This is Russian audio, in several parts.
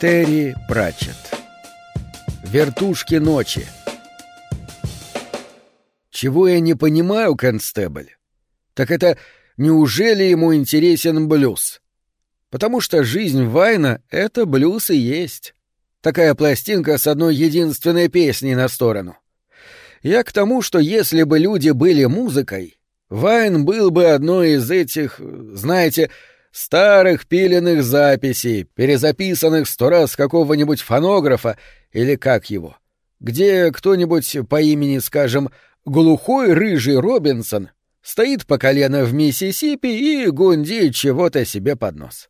Терри Пратчетт. Вертушки ночи. Чего я не понимаю, констебль? Так это неужели ему интересен блюз? Потому что жизнь Вайна — это блюз и есть. Такая пластинка с одной единственной песней на сторону. Я к тому, что если бы люди были музыкой, Вайн был бы одной из этих, знаете, старых пиленных записей, перезаписанных сто раз какого-нибудь фонографа или как его, где кто-нибудь по имени, скажем, глухой рыжий Робинсон стоит по колено в Миссисипи и гундит чего-то себе под нос.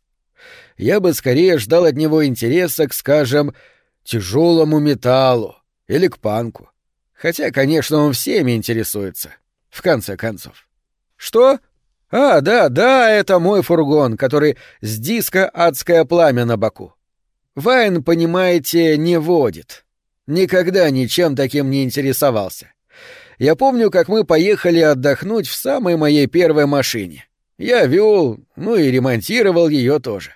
Я бы скорее ждал от него интереса к, скажем, тяжелому металлу или к панку. Хотя, конечно, он всеми интересуется, в конце концов. Что? А, да, да, это мой фургон, который с диска «Адское пламя» на боку. Вайн, понимаете, не водит. Никогда ничем таким не интересовался. Я помню, как мы поехали отдохнуть в самой моей первой машине. Я вел, ну и ремонтировал ее тоже.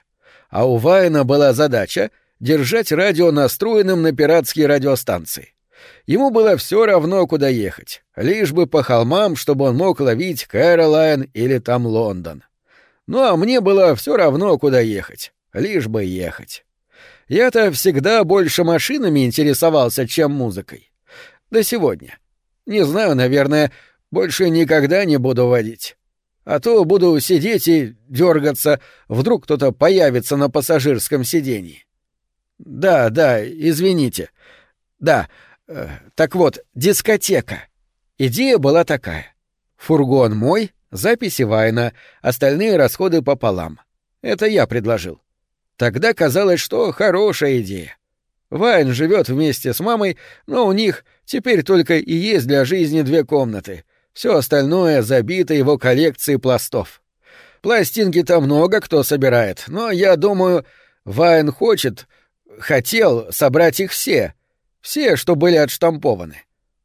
А у Вайна была задача держать радио настроенным на пиратские радиостанции. Ему было все равно, куда ехать, лишь бы по холмам, чтобы он мог ловить Кэролайн или там Лондон. Ну а мне было все равно, куда ехать, лишь бы ехать. Я-то всегда больше машинами интересовался, чем музыкой. До сегодня. Не знаю, наверное, больше никогда не буду водить. А то буду сидеть и дергаться, вдруг кто-то появится на пассажирском сиденье. Да, да, извините. Да, Так вот, дискотека. Идея была такая. Фургон мой, записи Вайна, остальные расходы пополам. Это я предложил. Тогда казалось, что хорошая идея. Вайн живет вместе с мамой, но у них теперь только и есть для жизни две комнаты. Все остальное забито его коллекцией пластов. Пластинки-то много кто собирает, но я думаю, Вайн хочет, хотел собрать их все — все, что были отштампованы.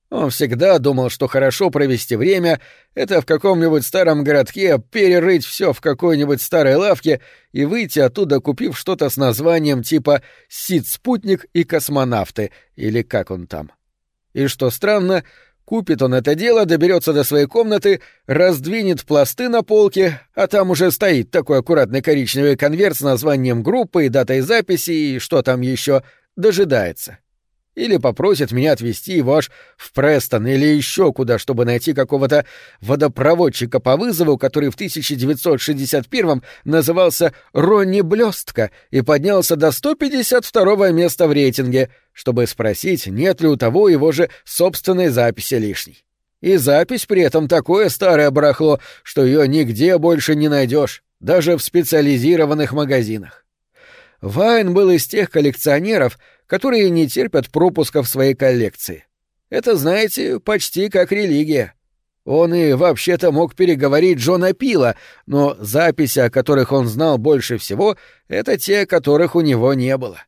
Он всегда думал, что хорошо провести время — это в каком-нибудь старом городке перерыть все в какой-нибудь старой лавке и выйти оттуда, купив что-то с названием типа «Сид-спутник» и «Космонавты» или как он там. И что странно, купит он это дело, доберется до своей комнаты, раздвинет пласты на полке, а там уже стоит такой аккуратный коричневый конверт с названием группы и датой записи и что там еще, дожидается или попросит меня отвезти его аж в Престон или еще куда, чтобы найти какого-то водопроводчика по вызову, который в 1961-м назывался Ронни Блестка и поднялся до 152-го места в рейтинге, чтобы спросить, нет ли у того его же собственной записи лишней. И запись при этом такое старое барахло, что ее нигде больше не найдешь, даже в специализированных магазинах. Вайн был из тех коллекционеров, которые не терпят пропуска в своей коллекции. Это, знаете, почти как религия. Он и вообще-то мог переговорить Джона Пила, но записи, о которых он знал больше всего, это те, которых у него не было.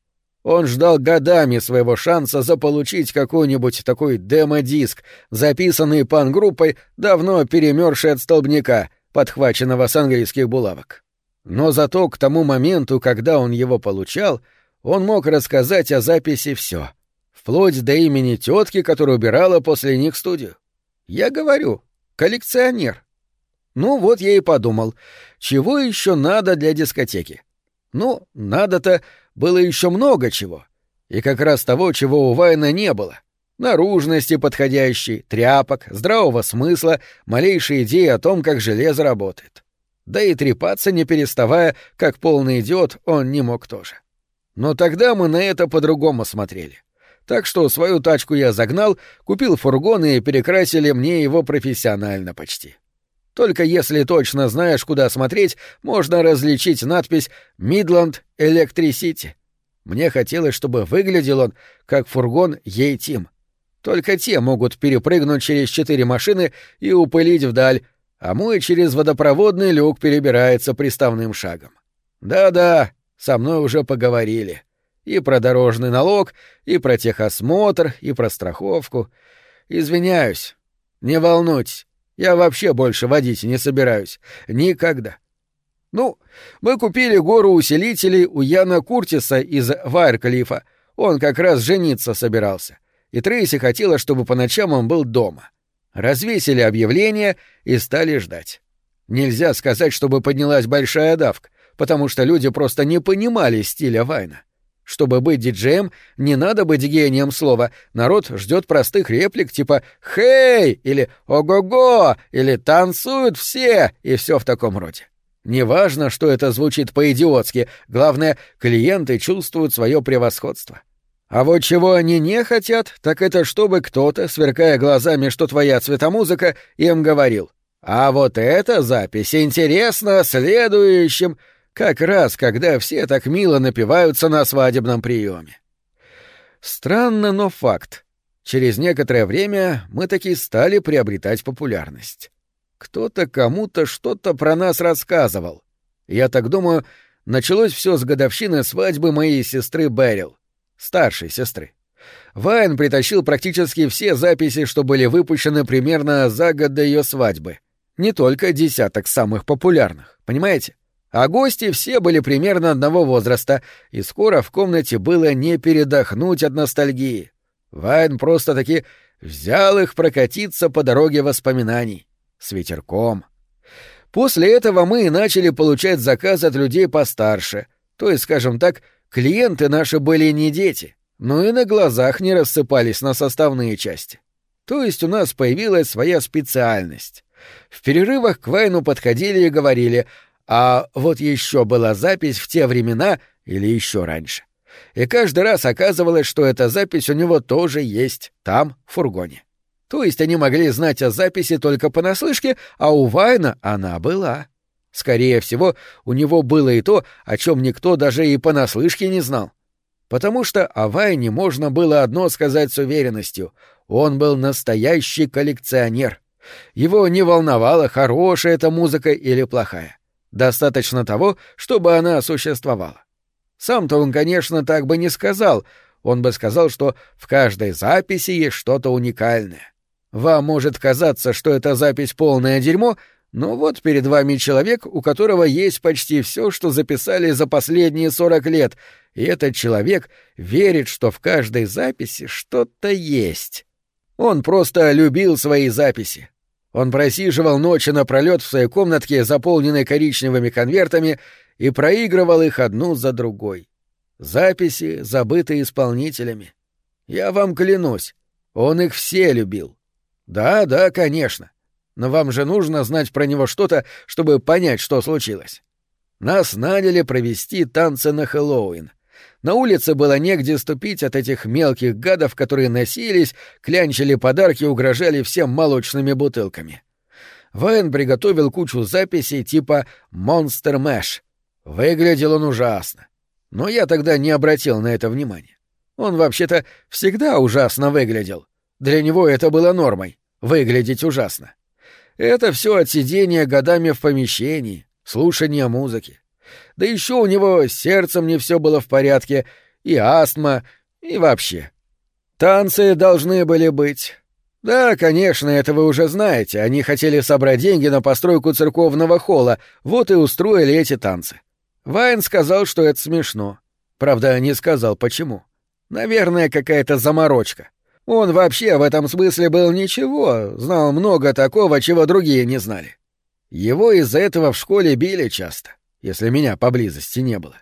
Он ждал годами своего шанса заполучить какой-нибудь такой демо-диск, записанный пан-группой, давно перемерзший от столбняка, подхваченного с английских булавок. Но зато к тому моменту, когда он его получал, он мог рассказать о записи все, вплоть до имени тетки, которая убирала после них студию. Я говорю, коллекционер. Ну вот я и подумал, чего еще надо для дискотеки? Ну, надо-то было еще много чего. И как раз того, чего у Вайна не было. Наружности подходящей, тряпок, здравого смысла, малейшей идеи о том, как железо работает. Да и трепаться не переставая, как полный идиот, он не мог тоже. Но тогда мы на это по-другому смотрели. Так что свою тачку я загнал, купил фургон и перекрасили мне его профессионально почти. Только если точно знаешь, куда смотреть, можно различить надпись «Мидланд Электрисити». Мне хотелось, чтобы выглядел он как фургон Ей-Тим. Только те могут перепрыгнуть через четыре машины и упылить вдаль, а мой через водопроводный люк перебирается приставным шагом. Да-да, со мной уже поговорили. И про дорожный налог, и про техосмотр, и про страховку. Извиняюсь. Не волнуйтесь, я вообще больше водить не собираюсь. Никогда. Ну, мы купили гору усилителей у Яна Куртиса из Вайрклифа. Он как раз жениться собирался. И Трейси хотела, чтобы по ночам он был дома. Развесили объявление и стали ждать. Нельзя сказать, чтобы поднялась большая давка, потому что люди просто не понимали стиля Вайна. Чтобы быть диджеем, не надо быть гением слова. Народ ждет простых реплик типа «Хей!» или «Ого-го!» или «Танцуют все!» и все в таком роде. Неважно, что это звучит по-идиотски, главное, клиенты чувствуют свое превосходство. А вот чего они не хотят, так это чтобы кто-то, сверкая глазами, что твоя цветомузыка, им говорил. А вот эта запись интересна следующим как раз когда все так мило напиваются на свадебном приеме. Странно, но факт. Через некоторое время мы таки стали приобретать популярность. Кто-то кому-то что-то про нас рассказывал. Я так думаю, началось все с годовщины свадьбы моей сестры Берил, старшей сестры. Вайн притащил практически все записи, что были выпущены примерно за год до ее свадьбы. Не только десяток самых популярных, понимаете? А гости все были примерно одного возраста, и скоро в комнате было не передохнуть от ностальгии. Вайн просто-таки взял их прокатиться по дороге воспоминаний. С ветерком. После этого мы и начали получать заказы от людей постарше. То есть, скажем так, клиенты наши были не дети, но и на глазах не рассыпались на составные части. То есть у нас появилась своя специальность. В перерывах к Вайну подходили и говорили — а вот еще была запись в те времена или еще раньше. И каждый раз оказывалось, что эта запись у него тоже есть там, в фургоне. То есть они могли знать о записи только понаслышке, а у Вайна она была. Скорее всего, у него было и то, о чем никто даже и понаслышке не знал. Потому что о Вайне можно было одно сказать с уверенностью — он был настоящий коллекционер. Его не волновала, хорошая эта музыка или плохая. Достаточно того, чтобы она существовала. Сам-то он, конечно, так бы не сказал. Он бы сказал, что в каждой записи есть что-то уникальное. Вам может казаться, что эта запись полное дерьмо, но вот перед вами человек, у которого есть почти все, что записали за последние сорок лет, и этот человек верит, что в каждой записи что-то есть. Он просто любил свои записи, он просиживал ночи напролет в своей комнатке, заполненной коричневыми конвертами, и проигрывал их одну за другой. Записи, забытые исполнителями. Я вам клянусь, он их все любил. Да, да, конечно. Но вам же нужно знать про него что-то, чтобы понять, что случилось. Нас наняли провести танцы на Хэллоуин. На улице было негде ступить от этих мелких гадов, которые носились, клянчили подарки и угрожали всем молочными бутылками. Вайн приготовил кучу записей типа «Монстер Мэш». Выглядел он ужасно. Но я тогда не обратил на это внимания. Он вообще-то всегда ужасно выглядел. Для него это было нормой — выглядеть ужасно. Это все от сидения годами в помещении, слушания музыки. Да еще у него с сердцем не все было в порядке, и астма, и вообще. Танцы должны были быть. Да, конечно, это вы уже знаете. Они хотели собрать деньги на постройку церковного холла, вот и устроили эти танцы. Вайн сказал, что это смешно. Правда, не сказал, почему. Наверное, какая-то заморочка. Он вообще в этом смысле был ничего, знал много такого, чего другие не знали. Его из-за этого в школе били часто если меня поблизости не было.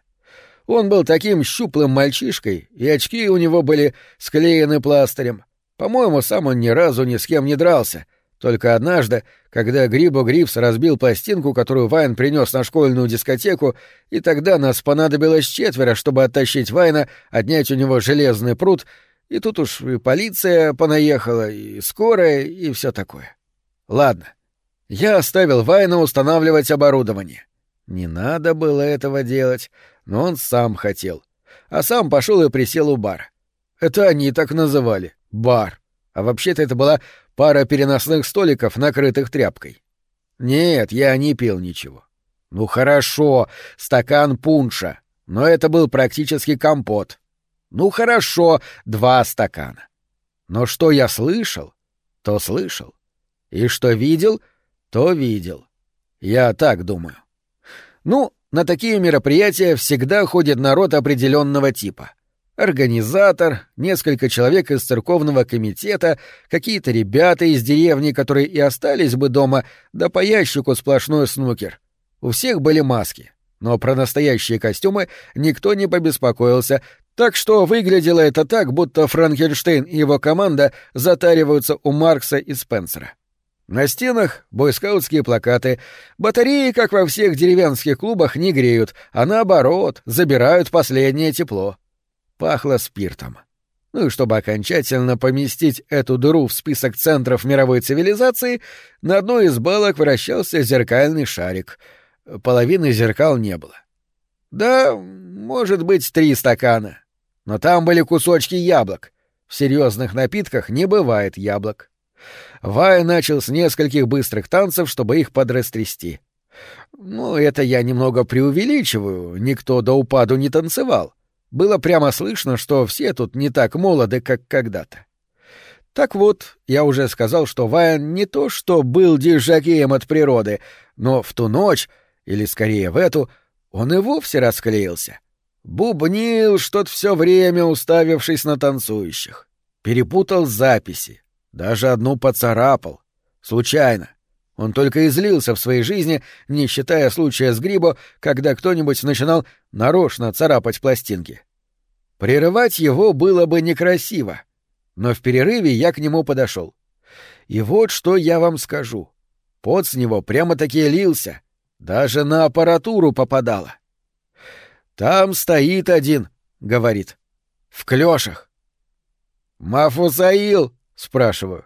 Он был таким щуплым мальчишкой, и очки у него были склеены пластырем. По-моему, сам он ни разу ни с кем не дрался. Только однажды, когда Грибо Грипс разбил пластинку, которую Вайн принес на школьную дискотеку, и тогда нас понадобилось четверо, чтобы оттащить Вайна, отнять у него железный пруд, и тут уж и полиция понаехала, и скорая, и все такое. Ладно. Я оставил Вайна устанавливать оборудование. Не надо было этого делать, но он сам хотел. А сам пошел и присел у бара. Это они так называли — бар. А вообще-то это была пара переносных столиков, накрытых тряпкой. Нет, я не пил ничего. Ну хорошо, стакан пунша, но это был практически компот. Ну хорошо, два стакана. Но что я слышал, то слышал. И что видел, то видел. Я так думаю. Ну, на такие мероприятия всегда ходит народ определенного типа. Организатор, несколько человек из церковного комитета, какие-то ребята из деревни, которые и остались бы дома, да по ящику сплошной снукер. У всех были маски. Но про настоящие костюмы никто не побеспокоился, так что выглядело это так, будто Франкенштейн и его команда затариваются у Маркса и Спенсера. На стенах бойскаутские плакаты. Батареи, как во всех деревенских клубах, не греют, а наоборот, забирают последнее тепло. Пахло спиртом. Ну и чтобы окончательно поместить эту дыру в список центров мировой цивилизации, на одной из балок вращался зеркальный шарик. Половины зеркал не было. Да, может быть, три стакана. Но там были кусочки яблок. В серьезных напитках не бывает яблок. Вай начал с нескольких быстрых танцев, чтобы их подрастрясти. Ну, это я немного преувеличиваю, никто до упаду не танцевал. Было прямо слышно, что все тут не так молоды, как когда-то. Так вот, я уже сказал, что Вайан не то что был дижакеем от природы, но в ту ночь, или скорее в эту, он и вовсе расклеился. Бубнил что-то все время, уставившись на танцующих. Перепутал записи. Даже одну поцарапал. Случайно. Он только излился в своей жизни, не считая случая с Грибо, когда кто-нибудь начинал нарочно царапать пластинки. Прерывать его было бы некрасиво, но в перерыве я к нему подошел. И вот что я вам скажу. Пот с него прямо-таки лился, даже на аппаратуру попадало. — «Там стоит один», — говорит. «В клёшах». «Мафусаил?» — спрашиваю.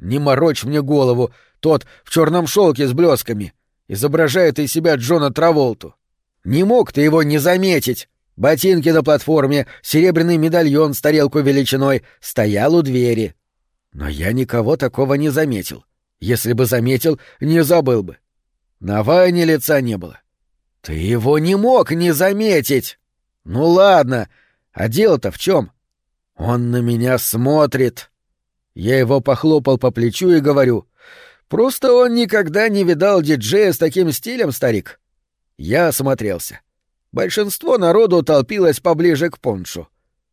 «Не морочь мне голову, тот в черном шелке с блесками. Изображает из себя Джона Траволту. Не мог ты его не заметить. Ботинки на платформе, серебряный медальон с тарелку величиной стоял у двери. Но я никого такого не заметил. Если бы заметил, не забыл бы. На Ване лица не было. Ты его не мог не заметить. Ну ладно, а дело-то в чем? Он на меня смотрит. Я его похлопал по плечу и говорю: "Просто он никогда не видал диджея с таким стилем, старик". Я осмотрелся. Большинство народу толпилось поближе к поншу.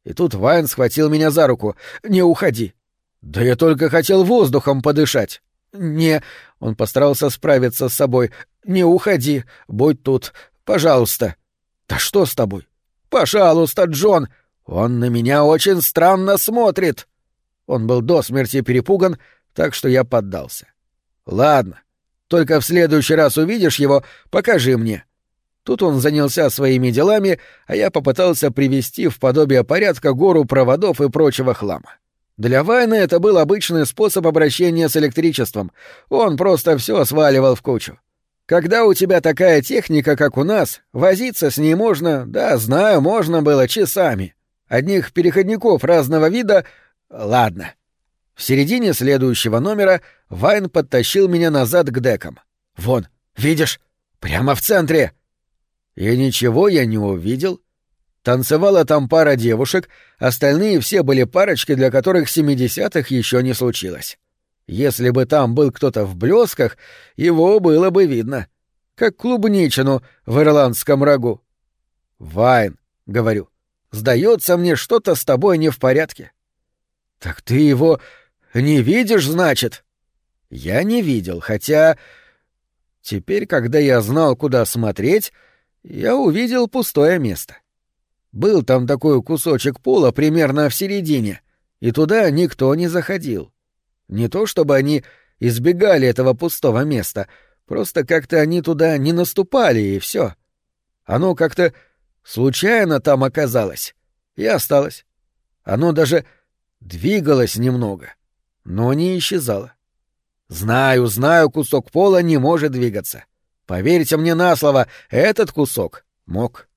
И тут Вайн схватил меня за руку. «Не уходи». «Да я только хотел воздухом подышать». «Не...» — он постарался справиться с собой. «Не уходи, будь тут, пожалуйста». «Да что с тобой?» «Пожалуйста, Джон! Он на меня очень странно смотрит!» Он был до смерти перепуган, так что я поддался. «Ладно, только в следующий раз увидишь его, покажи мне». Тут он занялся своими делами, а я попытался привести в подобие порядка гору проводов и прочего хлама. Для Вайна это был обычный способ обращения с электричеством. Он просто все сваливал в кучу. Когда у тебя такая техника, как у нас, возиться с ней можно, да, знаю, можно было часами. Одних переходников разного вида... Ладно. В середине следующего номера Вайн подтащил меня назад к декам. Вон, видишь? Прямо в центре. И ничего я не увидел. Танцевала там пара девушек, остальные все были парочки, для которых семидесятых еще не случилось. Если бы там был кто-то в блесках, его было бы видно. Как клубничину в ирландском рагу. «Вайн», — говорю, — «сдается мне что-то с тобой не в порядке». «Так ты его не видишь, значит?» «Я не видел, хотя...» Теперь, когда я знал, куда смотреть, я увидел пустое место. — был там такой кусочек пола примерно в середине, и туда никто не заходил. Не то чтобы они избегали этого пустого места, просто как-то они туда не наступали, и все. Оно как-то случайно там оказалось и осталось. Оно даже двигалось немного, но не исчезало. Знаю, знаю, кусок пола не может двигаться. Поверьте мне на слово, этот кусок мог.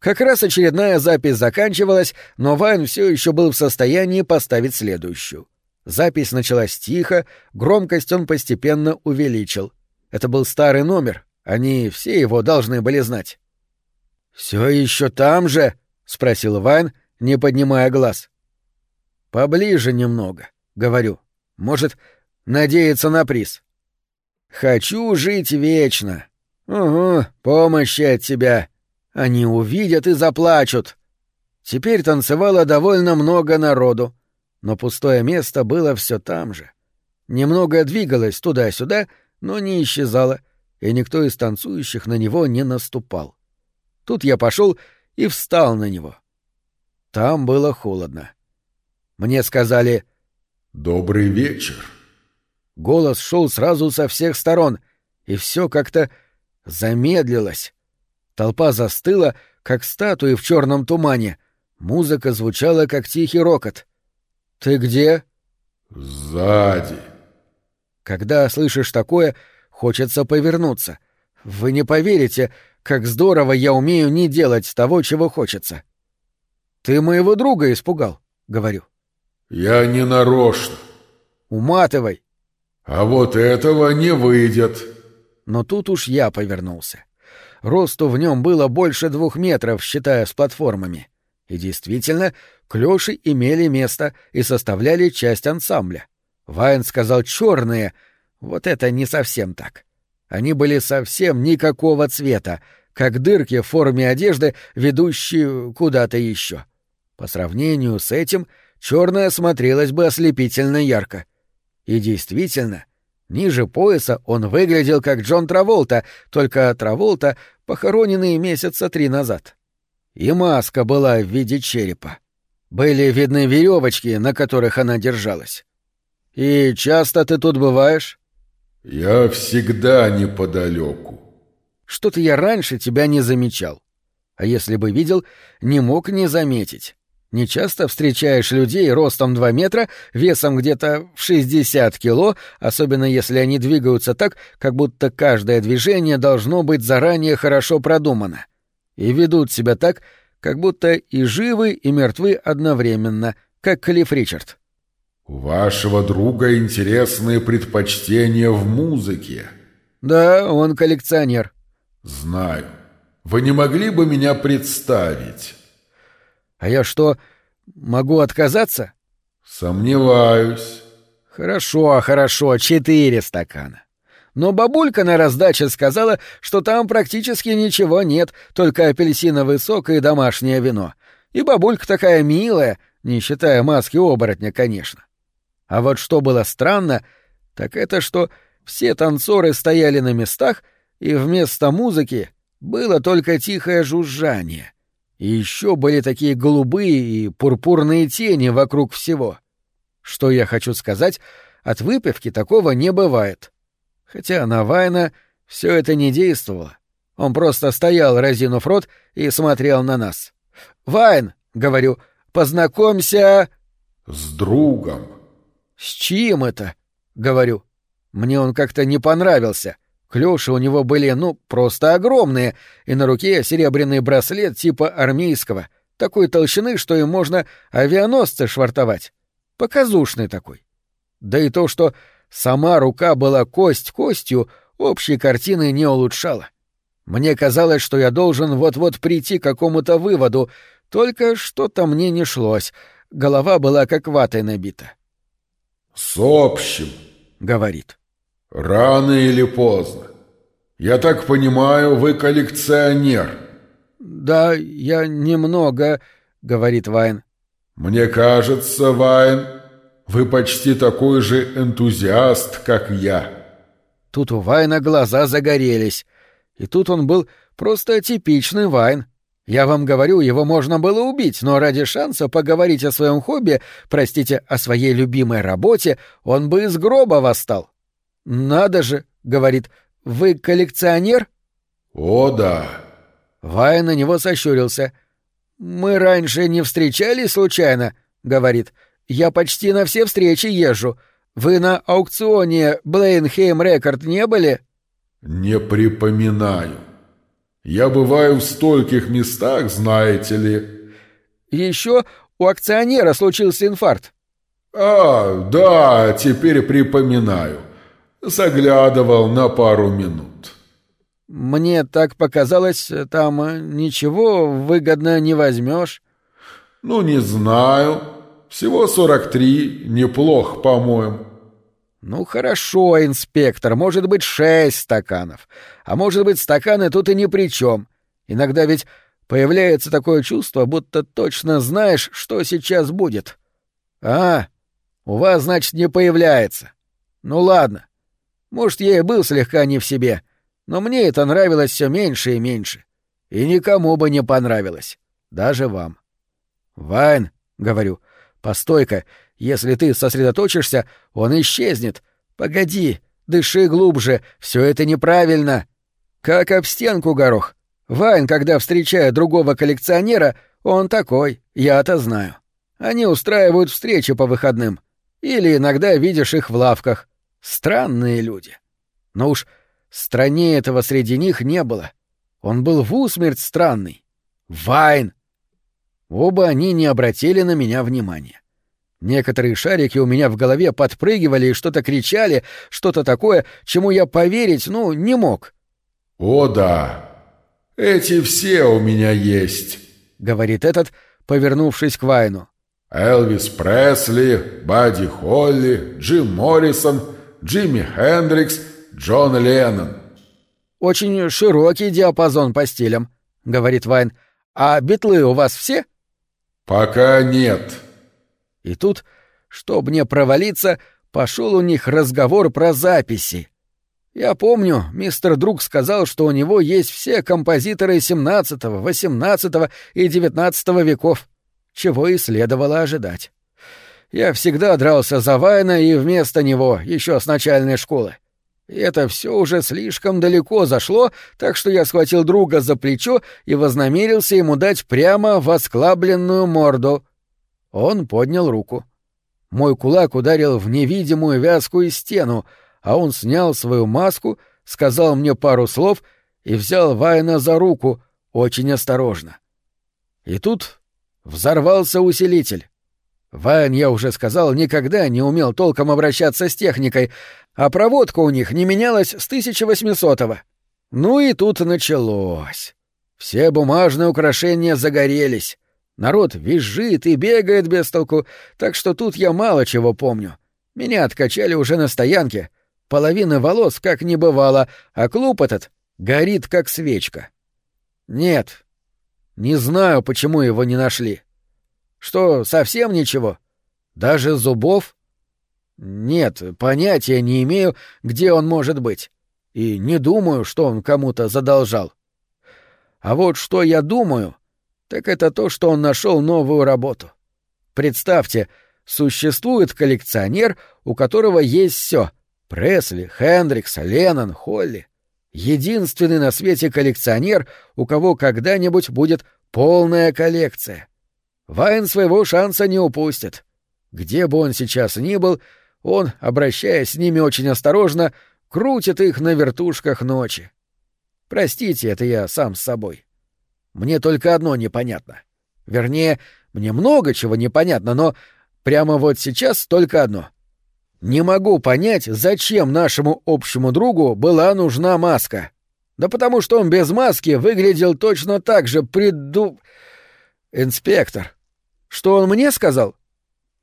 Как раз очередная запись заканчивалась, но Вайн все еще был в состоянии поставить следующую. Запись началась тихо, громкость он постепенно увеличил. Это был старый номер, они все его должны были знать. Все еще там же? спросил Вайн, не поднимая глаз. Поближе немного, говорю. Может, надеяться на приз. Хочу жить вечно. «Угу, помощи от тебя. Они увидят и заплачут». Теперь танцевало довольно много народу, но пустое место было все там же. Немного двигалось туда-сюда, но не исчезало, и никто из танцующих на него не наступал. Тут я пошел и встал на него. Там было холодно. Мне сказали «Добрый вечер». Голос шел сразу со всех сторон, и все как-то замедлилось. Толпа застыла, как статуи в черном тумане. Музыка звучала, как тихий рокот. «Ты где?» «Сзади». Когда слышишь такое, хочется повернуться. Вы не поверите, как здорово я умею не делать того, чего хочется. «Ты моего друга испугал», — говорю. «Я не нарочно». «Уматывай». «А вот этого не выйдет». Но тут уж я повернулся. Росту в нем было больше двух метров, считая с платформами. И действительно, клёши имели место и составляли часть ансамбля. Вайн сказал черные. Вот это не совсем так. Они были совсем никакого цвета, как дырки в форме одежды, ведущие куда-то еще. По сравнению с этим, черное смотрелось бы ослепительно ярко. И действительно, ниже пояса он выглядел как Джон Траволта, только Траволта, похороненный месяца три назад. И маска была в виде черепа. Были видны веревочки, на которых она держалась. «И часто ты тут бываешь?» «Я всегда неподалеку». «Что-то я раньше тебя не замечал. А если бы видел, не мог не заметить. Не часто встречаешь людей ростом 2 метра, весом где-то в 60 кило, особенно если они двигаются так, как будто каждое движение должно быть заранее хорошо продумано. И ведут себя так, как будто и живы, и мертвы одновременно, как Клифф Ричард. «У вашего друга интересные предпочтения в музыке». «Да, он коллекционер». «Знаю. Вы не могли бы меня представить?» А я что, могу отказаться? Сомневаюсь. Хорошо, хорошо, четыре стакана. Но бабулька на раздаче сказала, что там практически ничего нет, только апельсиновый сок и домашнее вино. И бабулька такая милая, не считая маски оборотня, конечно. А вот что было странно, так это что все танцоры стояли на местах, и вместо музыки было только тихое жужжание. И еще были такие голубые и пурпурные тени вокруг всего. Что я хочу сказать, от выпивки такого не бывает. Хотя на Вайна все это не действовало. Он просто стоял, разинув рот, и смотрел на нас. «Вайн!» — говорю. «Познакомься...» «С другом». «С чьим это?» — говорю. Мне он как-то не понравился. Клёши у него были, ну, просто огромные, и на руке серебряный браслет типа армейского, такой толщины, что им можно авианосцы швартовать. Показушный такой. Да и то, что сама рука была кость костью, общей картины не улучшала. Мне казалось, что я должен вот-вот прийти к какому-то выводу, только что-то мне не шлось, голова была как ватой набита. «С общим», — говорит. «Рано или поздно. Я так понимаю, вы коллекционер». «Да, я немного», — говорит Вайн. «Мне кажется, Вайн, вы почти такой же энтузиаст, как я». Тут у Вайна глаза загорелись. И тут он был просто типичный Вайн. Я вам говорю, его можно было убить, но ради шанса поговорить о своем хобби, простите, о своей любимой работе, он бы из гроба восстал. «Надо же», — говорит, — «вы коллекционер?» «О, да». Вай на него сощурился. «Мы раньше не встречались случайно?» — говорит. «Я почти на все встречи езжу. Вы на аукционе Блейнхейм Рекорд не были?» «Не припоминаю. Я бываю в стольких местах, знаете ли». «Еще у аукционера случился инфаркт». «А, да, теперь припоминаю. Заглядывал на пару минут. Мне так показалось, там ничего выгодно не возьмешь. Ну, не знаю. Всего сорок три, неплохо, по-моему. Ну хорошо, инспектор, может быть шесть стаканов. А может быть стаканы тут и ни при чем. Иногда ведь появляется такое чувство, будто точно знаешь, что сейчас будет. А, у вас, значит, не появляется. Ну ладно. Может, я и был слегка не в себе, но мне это нравилось все меньше и меньше. И никому бы не понравилось. Даже вам. Вайн, — говорю, — постой-ка, если ты сосредоточишься, он исчезнет. Погоди, дыши глубже, все это неправильно. Как об стенку горох. Вайн, когда встречает другого коллекционера, он такой, я-то знаю. Они устраивают встречи по выходным. Или иногда видишь их в лавках. Странные люди. Но уж страннее этого среди них не было. Он был в усмерть странный. Вайн! Оба они не обратили на меня внимания. Некоторые шарики у меня в голове подпрыгивали и что-то кричали, что-то такое, чему я поверить, ну, не мог. «О да, эти все у меня есть», — говорит этот, повернувшись к Вайну. «Элвис Пресли, Бадди Холли, Джим Моррисон, Джимми Хендрикс, Джон Леннон». «Очень широкий диапазон по стилям», — говорит Вайн. «А битлы у вас все?» «Пока нет», и тут, чтоб не провалиться, пошел у них разговор про записи. Я помню, мистер Друг сказал, что у него есть все композиторы XVII, XVIII и XIX веков, чего и следовало ожидать. Я всегда дрался за Вайна и вместо него, еще с начальной школы. Это все уже слишком далеко зашло, так что я схватил друга за плечо и вознамерился ему дать прямо восклабленную морду — он поднял руку. Мой кулак ударил в невидимую вязкую стену, а он снял свою маску, сказал мне пару слов и взял Вайна за руку, очень осторожно. И тут взорвался усилитель. Вайн, я уже сказал, никогда не умел толком обращаться с техникой, а проводка у них не менялась с 1800-го. Ну и тут началось. Все бумажные украшения загорелись. Народ визжит и бегает без толку, так что тут я мало чего помню. Меня откачали уже на стоянке. Половина волос как не бывало, а клуб этот горит как свечка. Нет, не знаю, почему его не нашли. Что, совсем ничего? Даже зубов? Нет, понятия не имею, где он может быть. И не думаю, что он кому-то задолжал. А вот что я думаю — так это то, что он нашел новую работу. Представьте, существует коллекционер, у которого есть все: Пресли, Хендрикс, Леннон, Холли. Единственный на свете коллекционер, у кого когда-нибудь будет полная коллекция. Вайн своего шанса не упустит. Где бы он сейчас ни был, он, обращаясь с ними очень осторожно, крутит их на вертушках ночи. Простите, это я сам с собой. Мне только одно непонятно. Вернее, мне много чего непонятно, но прямо вот сейчас только одно. Не могу понять, зачем нашему общему другу была нужна маска. Да потому что он без маски выглядел точно так же приду... Инспектор. Что он мне сказал?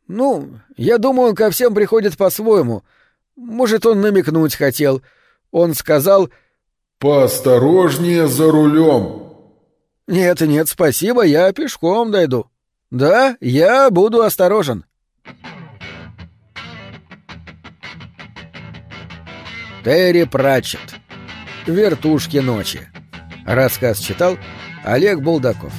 Ну, я думаю, он ко всем приходит по-своему. Может, он намекнуть хотел. Он сказал... «Поосторожнее за рулем», «Нет, нет, спасибо, я пешком дойду. Да, я буду осторожен». Терри Пратчет. «Вертушки ночи». Рассказ читал Олег Булдаков.